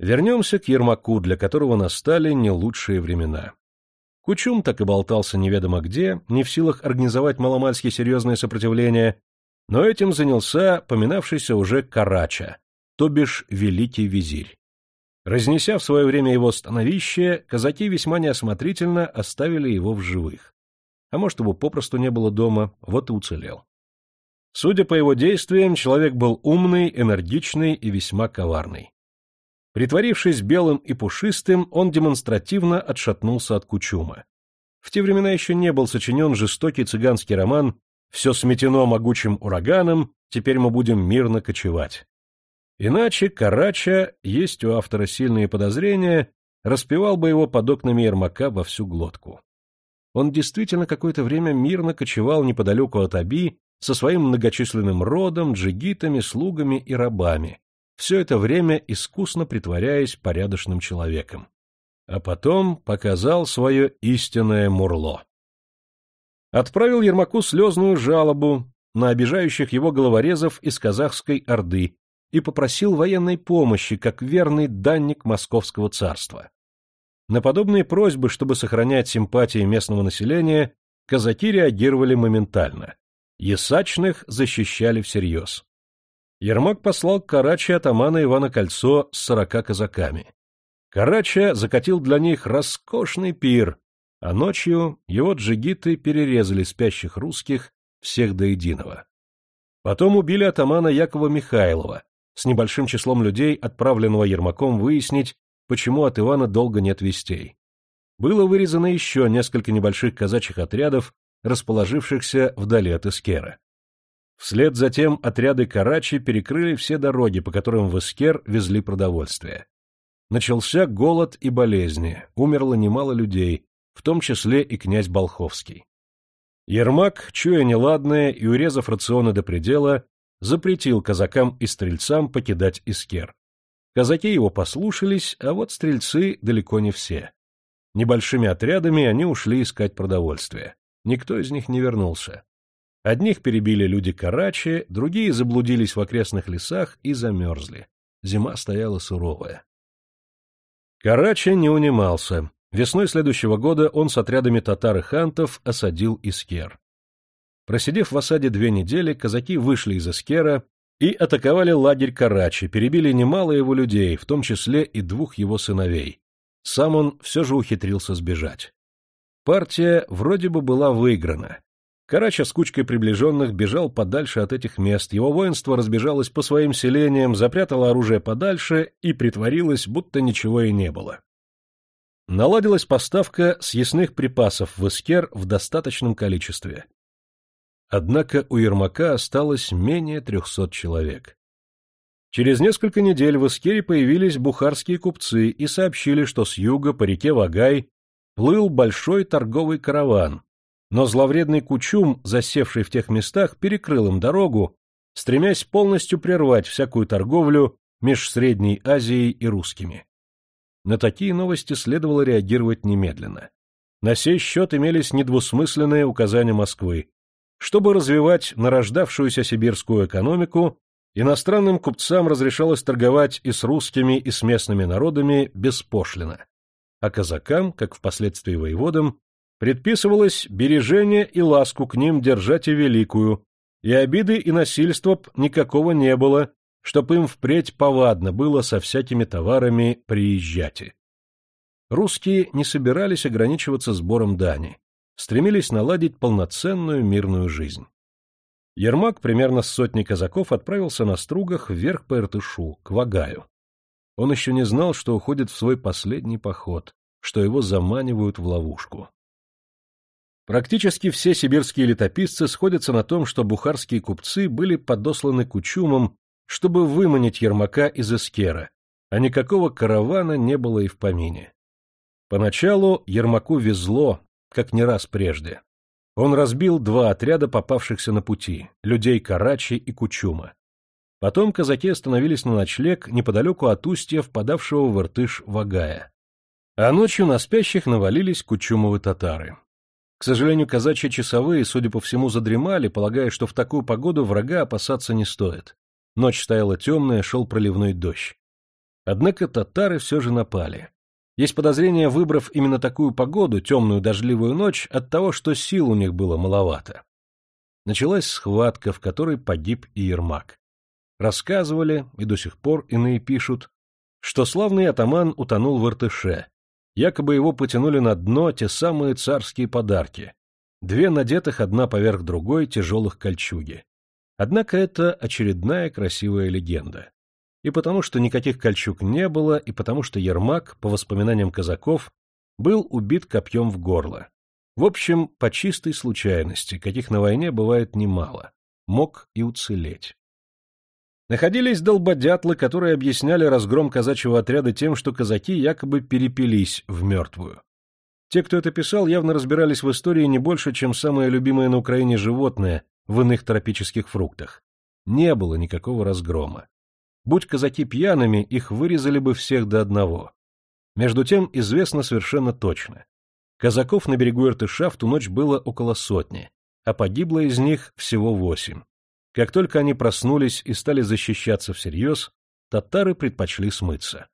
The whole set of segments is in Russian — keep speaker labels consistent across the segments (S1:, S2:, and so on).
S1: Вернемся к Ермаку, для которого настали не лучшие времена. Кучум так и болтался неведомо где, не в силах организовать маломальски серьезное сопротивление, но этим занялся поминавшийся уже Карача, то бишь великий визирь. Разнеся в свое время его становище, казаки весьма неосмотрительно оставили его в живых. А может, его попросту не было дома, вот и уцелел. Судя по его действиям, человек был умный, энергичный и весьма коварный. Притворившись белым и пушистым, он демонстративно отшатнулся от Кучума. В те времена еще не был сочинен жестокий цыганский роман «Все сметено могучим ураганом, теперь мы будем мирно кочевать». Иначе Карача, есть у автора сильные подозрения, распевал бы его под окнами Ермака во всю глотку. Он действительно какое-то время мирно кочевал неподалеку от Аби со своим многочисленным родом, джигитами, слугами и рабами, все это время искусно притворяясь порядочным человеком. А потом показал свое истинное мурло. Отправил Ермаку слезную жалобу на обижающих его головорезов из казахской Орды и попросил военной помощи, как верный данник Московского царства. На подобные просьбы, чтобы сохранять симпатии местного населения, казаки реагировали моментально. Ясачных защищали всерьез. Ермак послал к Карачи атамана Ивана Кольцо с сорока казаками. Карача закатил для них роскошный пир, а ночью его джигиты перерезали спящих русских всех до единого. Потом убили атамана Якова Михайлова, с небольшим числом людей, отправленного Ермаком выяснить, почему от Ивана долго нет вестей. Было вырезано еще несколько небольших казачьих отрядов, расположившихся вдали от Искера. Вслед за тем отряды Карачи перекрыли все дороги, по которым в Искер везли продовольствие. Начался голод и болезни, умерло немало людей, в том числе и князь Болховский. Ермак, чуя неладное и урезав рационы до предела, запретил казакам и стрельцам покидать Искер. Казаки его послушались, а вот стрельцы далеко не все. Небольшими отрядами они ушли искать продовольствие. Никто из них не вернулся. Одних перебили люди Карачи, другие заблудились в окрестных лесах и замерзли. Зима стояла суровая. Карачи не унимался. Весной следующего года он с отрядами татар и хантов осадил Искер. Просидев в осаде две недели, казаки вышли из Искера и атаковали лагерь Карачи, перебили немало его людей, в том числе и двух его сыновей. Сам он все же ухитрился сбежать. Партия вроде бы была выиграна, Карача с кучкой приближенных бежал подальше от этих мест, его воинство разбежалось по своим селениям, запрятало оружие подальше и притворилось, будто ничего и не было. Наладилась поставка съестных припасов в Искер в достаточном количестве. Однако у Ермака осталось менее трехсот человек. Через несколько недель в Искере появились бухарские купцы и сообщили, что с юга по реке Вагай плыл большой торговый караван, но зловредный Кучум, засевший в тех местах, перекрыл им дорогу, стремясь полностью прервать всякую торговлю меж Средней Азией и русскими. На такие новости следовало реагировать немедленно. На сей счет имелись недвусмысленные указания Москвы. Чтобы развивать нарождавшуюся сибирскую экономику, иностранным купцам разрешалось торговать и с русскими, и с местными народами беспошлино, а казакам, как впоследствии воеводам, предписывалось бережение и ласку к ним держать и великую, и обиды и насильства б никакого не было, чтоб им впредь повадно было со всякими товарами приезжать. Русские не собирались ограничиваться сбором дани, стремились наладить полноценную мирную жизнь. Ермак примерно с сотни казаков отправился на стругах вверх по Иртышу, к Вагаю. Он еще не знал, что уходит в свой последний поход, что его заманивают в ловушку. Практически все сибирские летописцы сходятся на том, что бухарские купцы были подосланы Кучумом, чтобы выманить Ермака из Эскера, а никакого каравана не было и в помине. Поначалу Ермаку везло, как не раз прежде. Он разбил два отряда, попавшихся на пути, людей Карачи и Кучума. Потом казаки остановились на ночлег неподалеку от устья впадавшего в Иртыш Вагая. А ночью на спящих навалились кучумовы татары. К сожалению, казачьи часовые, судя по всему, задремали, полагая, что в такую погоду врага опасаться не стоит. Ночь стояла темная, шел проливной дождь. Однако татары все же напали. Есть подозрение, выбрав именно такую погоду, темную дождливую ночь, от того, что сил у них было маловато. Началась схватка, в которой погиб и Ермак. Рассказывали, и до сих пор иные пишут, что славный атаман утонул в Иртыше. Якобы его потянули на дно те самые царские подарки. Две надетых одна поверх другой тяжелых кольчуги. Однако это очередная красивая легенда. И потому что никаких кольчуг не было, и потому что Ермак, по воспоминаниям казаков, был убит копьем в горло. В общем, по чистой случайности, каких на войне бывает немало, мог и уцелеть. Находились долбодятлы, которые объясняли разгром казачьего отряда тем, что казаки якобы перепились в мертвую. Те, кто это писал, явно разбирались в истории не больше, чем самое любимое на Украине животное в иных тропических фруктах. Не было никакого разгрома. Будь казаки пьяными, их вырезали бы всех до одного. Между тем известно совершенно точно. Казаков на берегу Иртыша в ту ночь было около сотни, а погибло из них всего восемь. Как только они проснулись и стали защищаться всерьез, татары предпочли смыться.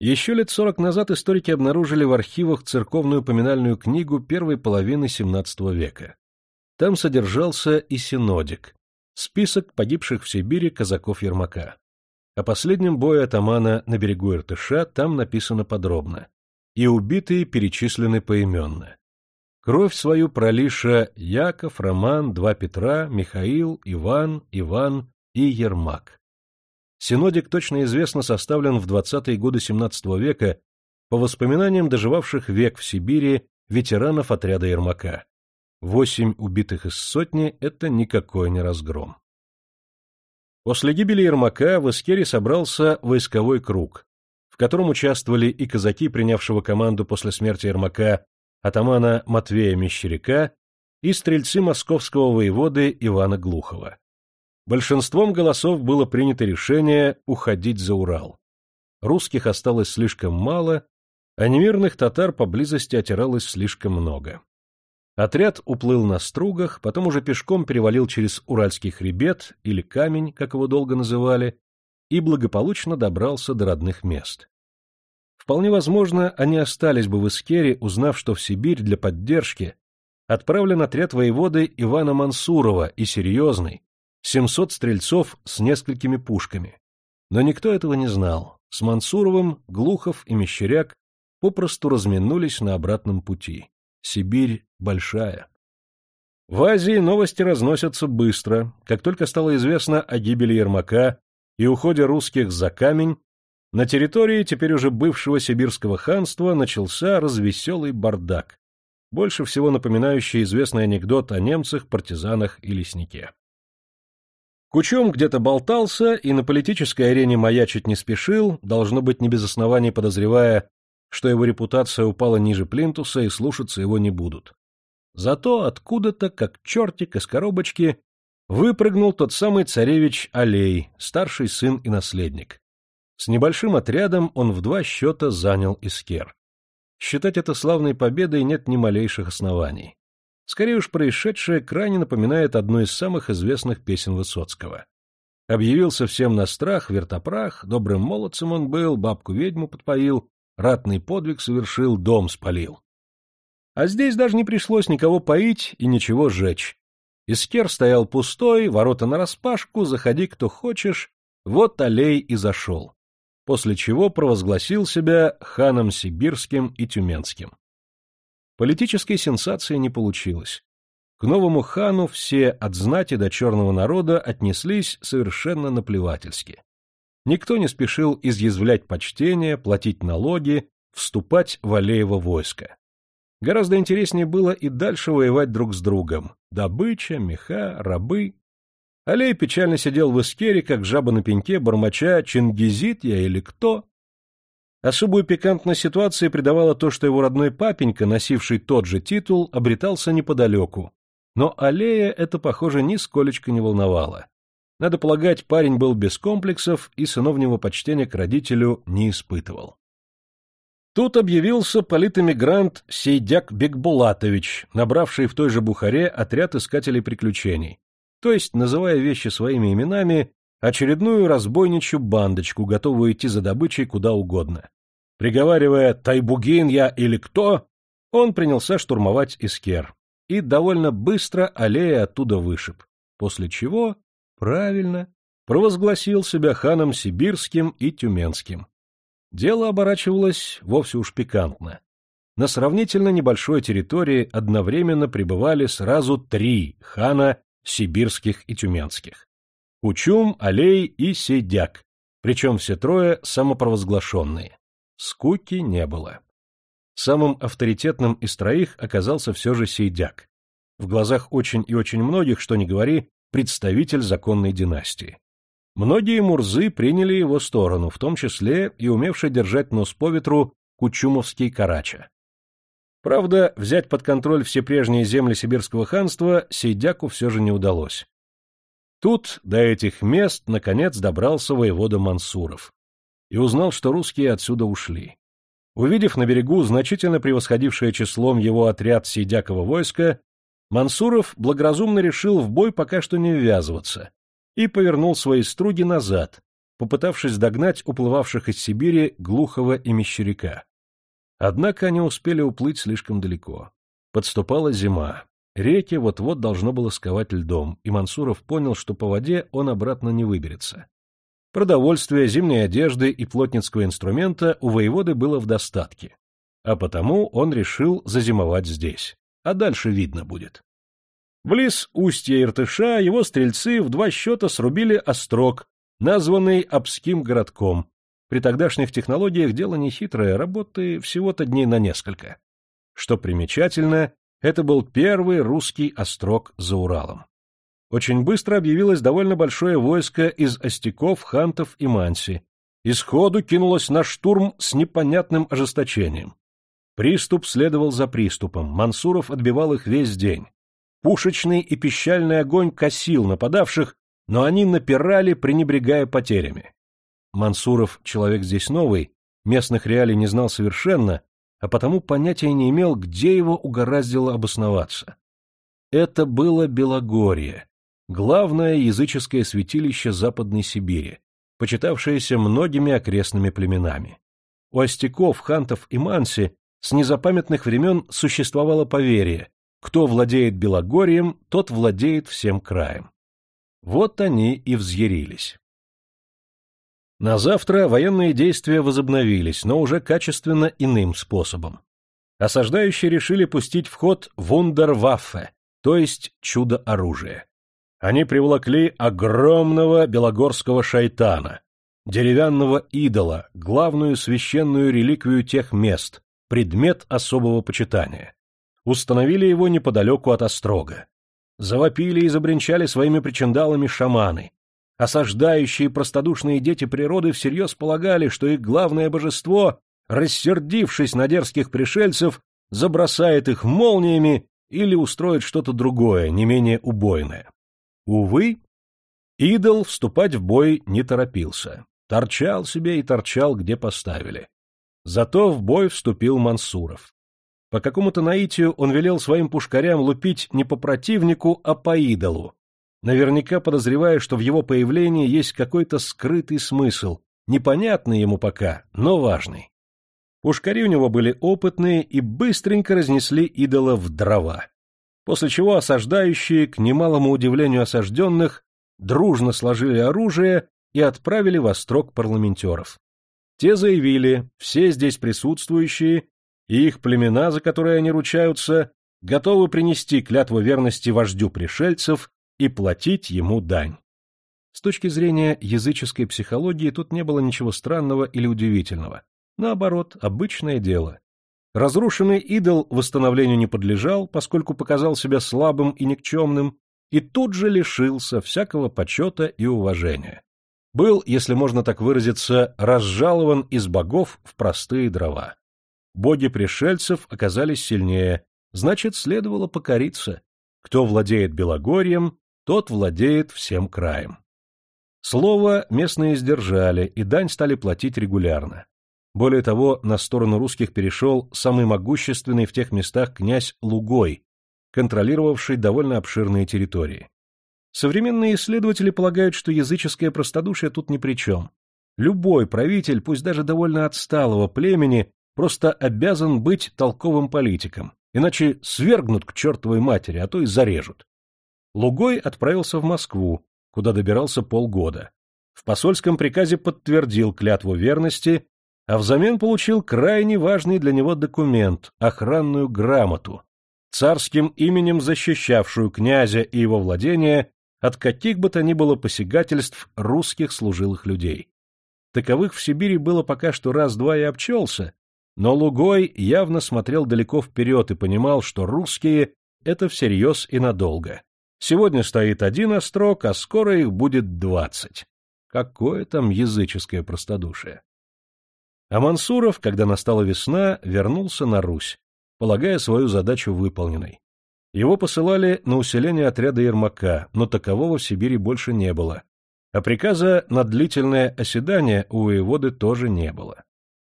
S1: Еще лет сорок назад историки обнаружили в архивах церковную поминальную книгу первой половины XVII века. Там содержался и синодик, список погибших в Сибири казаков Ермака. О последнем бое атамана на берегу Иртыша там написано подробно, и убитые перечислены поименно. Кровь свою пролиша Яков, Роман, два Петра, Михаил, Иван, Иван и Ермак. Синодик точно известно составлен в 20-е годы XVII века по воспоминаниям доживавших век в Сибири ветеранов отряда Ермака. Восемь убитых из сотни — это никакой не разгром. После гибели Ермака в Искере собрался войсковой круг, в котором участвовали и казаки, принявшего команду после смерти Ермака атамана Матвея Мещеряка и стрельцы московского воеводы Ивана Глухова. Большинством голосов было принято решение уходить за Урал. Русских осталось слишком мало, а немирных татар поблизости отиралось слишком много. Отряд уплыл на стругах, потом уже пешком перевалил через Уральский хребет, или камень, как его долго называли, и благополучно добрался до родных мест. Вполне возможно, они остались бы в Искере, узнав, что в Сибирь для поддержки отправлен отряд воеводы Ивана Мансурова и серьезный, 700 стрельцов с несколькими пушками. Но никто этого не знал. С Мансуровым Глухов и Мещеряк попросту разминулись на обратном пути. Сибирь большая. В Азии новости разносятся быстро. Как только стало известно о гибели Ермака и уходе русских за камень, на территории теперь уже бывшего сибирского ханства начался развеселый бардак, больше всего напоминающий известный анекдот о немцах, партизанах и леснике. Кучом где-то болтался и на политической арене маячить не спешил, должно быть не без оснований подозревая, что его репутация упала ниже плинтуса и слушаться его не будут. Зато откуда-то, как чертик из коробочки, выпрыгнул тот самый царевич Алей, старший сын и наследник. С небольшим отрядом он в два счета занял Искер. Считать это славной победой нет ни малейших оснований. Скорее уж происшедшее крайне напоминает одну из самых известных песен Высоцкого. Объявился всем на страх, вертопрах, добрым молодцем он был, бабку-ведьму подпоил, ратный подвиг совершил, дом спалил. А здесь даже не пришлось никого поить и ничего сжечь. Искер стоял пустой, ворота нараспашку, заходи кто хочешь, вот аллей и зашел после чего провозгласил себя ханом сибирским и тюменским. Политической сенсации не получилось. К новому хану все от знати до черного народа отнеслись совершенно наплевательски. Никто не спешил изъязвлять почтение, платить налоги, вступать в Алеево войско. Гораздо интереснее было и дальше воевать друг с другом. Добыча, меха, рабы Алей печально сидел в эскере, как жаба на пеньке, бормоча «Чингизит я или кто?». Особую пикантность ситуации придавало то, что его родной папенька, носивший тот же титул, обретался неподалеку. Но Алея это, похоже, нисколечко не волновало. Надо полагать, парень был без комплексов и сыновнего почтения к родителю не испытывал. Тут объявился политэмигрант Сейдяк Бекбулатович, набравший в той же Бухаре отряд искателей приключений, то есть, называя вещи своими именами, очередную разбойничью бандочку, готовую идти за добычей куда угодно. Приговаривая «Тайбугин я или кто?», он принялся штурмовать Искер и довольно быстро аллея оттуда вышиб, после чего, правильно, провозгласил себя ханом сибирским и тюменским. Дело оборачивалось вовсе уж пикантно. На сравнительно небольшой территории одновременно пребывали сразу три хана сибирских и тюменских. Кучум, Алей и Сейдяк, причем все трое самопровозглашенные. Скуки не было. Самым авторитетным из троих оказался все же Сейдяк. В глазах очень и очень многих, что ни говори, представитель законной династии. Многие мурзы приняли его сторону, в том числе и умевший держать нос по ветру кучумовский карача. Правда, взять под контроль все прежние земли сибирского ханства Сейдяку все же не удалось. Тут до этих мест наконец добрался воевода Мансуров и узнал, что русские отсюда ушли. Увидев на берегу значительно превосходившее числом его отряд Сейдякова войска, Мансуров благоразумно решил в бой пока что не ввязываться и повернул свои струги назад, попытавшись догнать уплывавших из Сибири Глухова и Мещеряка. Однако они успели уплыть слишком далеко. Подступала зима. Реки вот-вот должно было сковать льдом, и Мансуров понял, что по воде он обратно не выберется. Продовольствия, зимней одежды и плотницкого инструмента у воеводы было в достатке, а потому он решил зазимовать здесь, а дальше видно будет. Близ устья Иртыша его стрельцы в два счета срубили острог, названный Обским городком. При тогдашних технологиях дело нехитрое, работы всего-то дней на несколько. Что примечательно, это был первый русский острог за Уралом очень быстро объявилось довольно большое войско из остяков, хантов и манси, и сходу кинулось на штурм с непонятным ожесточением. Приступ следовал за приступом, Мансуров отбивал их весь день. Пушечный и пищальный огонь косил нападавших, но они напирали, пренебрегая потерями. Мансуров, человек здесь новый, местных реалий не знал совершенно, а потому понятия не имел, где его угораздило обосноваться. Это было Белогорье, главное языческое святилище Западной Сибири, почитавшееся многими окрестными племенами. У остяков, хантов и манси с незапамятных времен существовало поверье, кто владеет Белогорьем, тот владеет всем краем. Вот они и взъярились. На завтра военные действия возобновились, но уже качественно иным способом. Осаждающие решили пустить в ход вундерваффе, то есть чудо-оружие они приволокли огромного белогорского шайтана, деревянного идола, главную священную реликвию тех мест, предмет особого почитания. Установили его неподалеку от острога. Завопили и забринчали своими причиндалами шаманы. Осаждающие простодушные дети природы всерьез полагали, что их главное божество, рассердившись на дерзких пришельцев, забросает их молниями или устроит что-то другое, не менее убойное. Увы, идол вступать в бой не торопился. Торчал себе и торчал, где поставили. Зато в бой вступил Мансуров. По какому-то наитию он велел своим пушкарям лупить не по противнику, а по идолу, наверняка подозревая, что в его появлении есть какой-то скрытый смысл, непонятный ему пока, но важный. Пушкари у него были опытные и быстренько разнесли идола в дрова после чего осаждающие, к немалому удивлению осажденных, дружно сложили оружие и отправили во строк парламентеров. Те заявили, все здесь присутствующие и их племена, за которые они ручаются, готовы принести клятву верности вождю пришельцев и платить ему дань. С точки зрения языческой психологии тут не было ничего странного или удивительного. Наоборот, обычное дело. Разрушенный идол восстановлению не подлежал, поскольку показал себя слабым и никчемным, и тут же лишился всякого почета и уважения. Был, если можно так выразиться, разжалован из богов в простые дрова. Боги пришельцев оказались сильнее, значит, следовало покориться. Кто владеет Белогорьем, тот владеет всем краем. Слово местные сдержали, и дань стали платить регулярно. Более того, на сторону русских перешел самый могущественный в тех местах князь Лугой, контролировавший довольно обширные территории. Современные исследователи полагают, что языческое простодушие тут ни при чем. Любой правитель, пусть даже довольно отсталого племени, просто обязан быть толковым политиком, иначе свергнут к чертовой матери, а то и зарежут. Лугой отправился в Москву, куда добирался полгода. В посольском приказе подтвердил клятву верности, а взамен получил крайне важный для него документ — охранную грамоту, царским именем защищавшую князя и его владения от каких бы то ни было посягательств русских служилых людей. Таковых в Сибири было пока что раз-два и обчелся, но Лугой явно смотрел далеко вперед и понимал, что русские — это всерьез и надолго. Сегодня стоит один острог, а скоро их будет двадцать. Какое там языческое простодушие! А Мансуров, когда настала весна, вернулся на Русь, полагая свою задачу выполненной. Его посылали на усиление отряда Ермака, но такового в Сибири больше не было. А приказа на длительное оседание у воеводы тоже не было.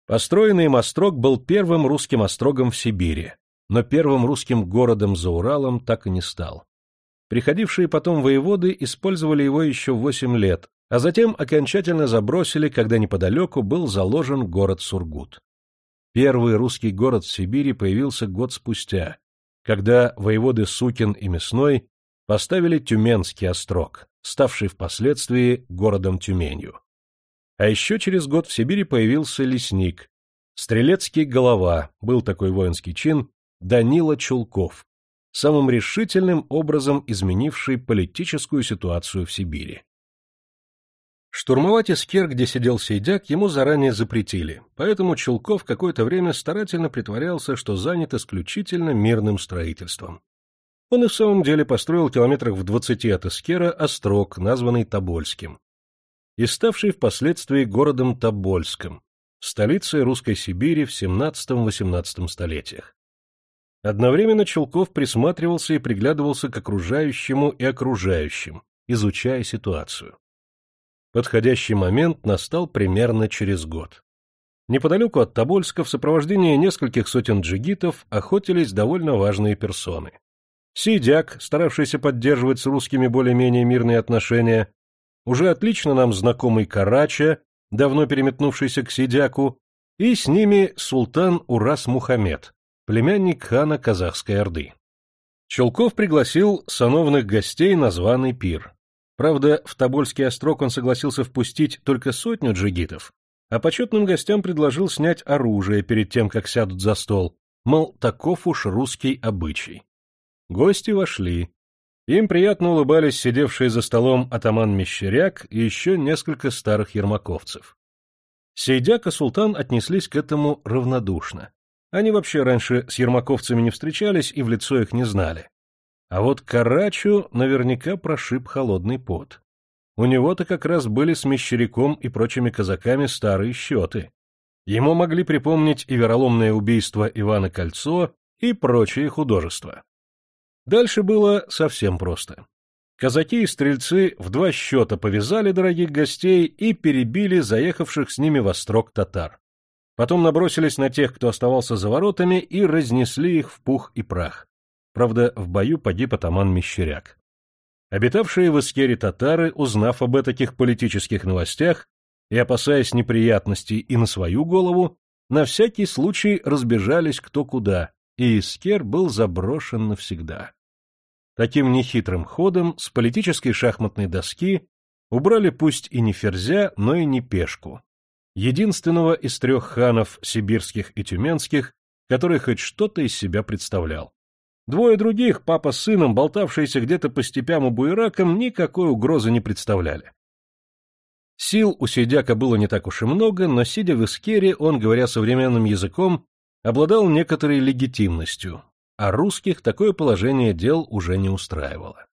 S1: Построенный им острог был первым русским острогом в Сибири, но первым русским городом за Уралом так и не стал. Приходившие потом воеводы использовали его еще восемь лет, а затем окончательно забросили, когда неподалеку был заложен город Сургут. Первый русский город в Сибири появился год спустя, когда воеводы Сукин и Мясной поставили Тюменский острог, ставший впоследствии городом Тюменью. А еще через год в Сибири появился лесник, стрелецкий голова, был такой воинский чин, Данила Чулков, самым решительным образом изменивший политическую ситуацию в Сибири. Штурмовать Искер, где сидел Сейдяк, ему заранее запретили, поэтому Чулков какое-то время старательно притворялся, что занят исключительно мирным строительством. Он и в самом деле построил километрах в двадцати от Искера острог, названный Тобольским, и ставший впоследствии городом Тобольском, столицей русской Сибири в XVII-XVIII столетиях. Одновременно Чулков присматривался и приглядывался к окружающему и окружающим, изучая ситуацию. Подходящий момент настал примерно через год. Неподалеку от Тобольска в сопровождении нескольких сотен джигитов охотились довольно важные персоны. Сидяк, старавшийся поддерживать с русскими более-менее мирные отношения, уже отлично нам знакомый Карача, давно переметнувшийся к Сидяку, и с ними султан Урас Мухаммед, племянник хана Казахской Орды. Челков пригласил сановных гостей на званый пир. Правда, в Тобольский острог он согласился впустить только сотню джигитов, а почетным гостям предложил снять оружие перед тем, как сядут за стол, мол, таков уж русский обычай. Гости вошли. Им приятно улыбались сидевшие за столом атаман Мещеряк и еще несколько старых ермаковцев. Сейдяк и султан отнеслись к этому равнодушно. Они вообще раньше с ермаковцами не встречались и в лицо их не знали. А вот Карачу наверняка прошиб холодный пот. У него-то как раз были с Мещеряком и прочими казаками старые счеты. Ему могли припомнить и вероломное убийство Ивана Кольцо, и прочие художества. Дальше было совсем просто. Казаки и стрельцы в два счета повязали дорогих гостей и перебили заехавших с ними во строк татар. Потом набросились на тех, кто оставался за воротами, и разнесли их в пух и прах. Правда, в бою погиб атаман Мещеряк. Обитавшие в Искере татары, узнав об этих политических новостях и опасаясь неприятностей и на свою голову, на всякий случай разбежались кто куда, и Искер был заброшен навсегда. Таким нехитрым ходом с политической шахматной доски убрали пусть и не ферзя, но и не пешку. Единственного из трех ханов, сибирских и тюменских, который хоть что-то из себя представлял. Двое других, папа с сыном, болтавшиеся где-то по степям и буеракам, никакой угрозы не представляли. Сил у Сидяка было не так уж и много, но, сидя в Искере, он, говоря современным языком, обладал некоторой легитимностью, а русских такое положение дел уже не устраивало.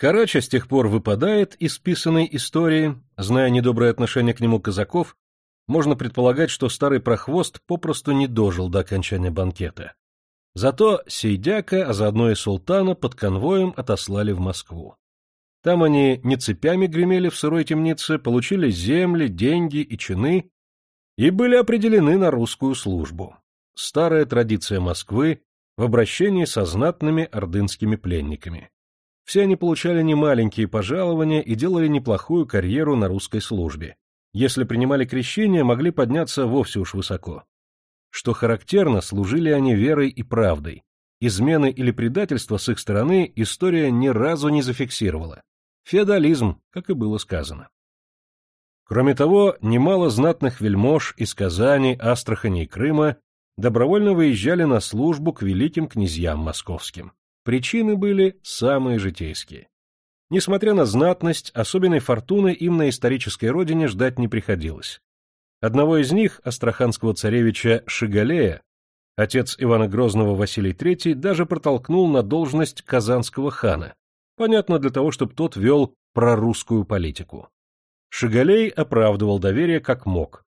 S1: Карача с тех пор выпадает из писанной истории, зная недоброе отношение к нему казаков, можно предполагать, что старый прохвост попросту не дожил до окончания банкета. Зато Сейдяка, а заодно и султана под конвоем отослали в Москву. Там они не цепями гремели в сырой темнице, получили земли, деньги и чины и были определены на русскую службу. Старая традиция Москвы в обращении со знатными ордынскими пленниками. Все они получали немаленькие пожалования и делали неплохую карьеру на русской службе. Если принимали крещение, могли подняться вовсе уж высоко. Что характерно, служили они верой и правдой. Измены или предательства с их стороны история ни разу не зафиксировала. Феодализм, как и было сказано. Кроме того, немало знатных вельмож из Казани, Астрахани и Крыма добровольно выезжали на службу к великим князьям московским. Причины были самые житейские. Несмотря на знатность, особенной фортуны им на исторической родине ждать не приходилось. Одного из них, астраханского царевича Шигалея, отец Ивана Грозного Василий III даже протолкнул на должность казанского хана, понятно для того, чтобы тот вел прорусскую политику. Шигалей оправдывал доверие как мог,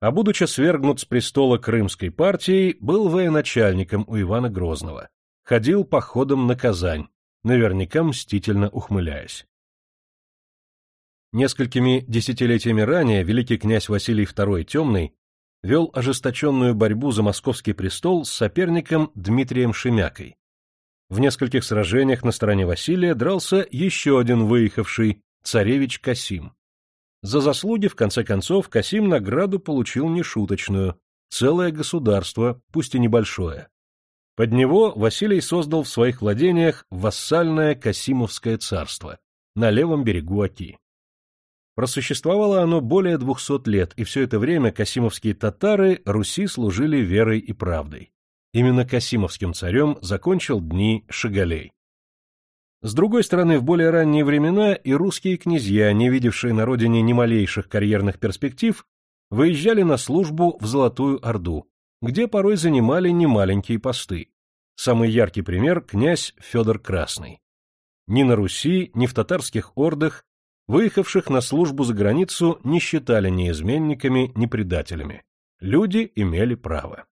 S1: а будучи свергнут с престола крымской партией, был военачальником у Ивана Грозного, ходил походом на Казань, наверняка мстительно ухмыляясь. Несколькими десятилетиями ранее великий князь Василий II Темный вел ожесточенную борьбу за московский престол с соперником Дмитрием Шемякой. В нескольких сражениях на стороне Василия дрался еще один выехавший, царевич Касим. За заслуги, в конце концов, Касим награду получил нешуточную, целое государство, пусть и небольшое. Под него Василий создал в своих владениях вассальное Касимовское царство на левом берегу Оки. Просуществовало оно более двухсот лет, и все это время касимовские татары Руси служили верой и правдой. Именно касимовским царем закончил дни Шигалей. С другой стороны, в более ранние времена и русские князья, не видевшие на родине ни малейших карьерных перспектив, выезжали на службу в Золотую Орду, где порой занимали немаленькие посты. Самый яркий пример – князь Федор Красный. Ни на Руси, ни в татарских ордах выехавших на службу за границу не считали ни изменниками, ни предателями. Люди имели право.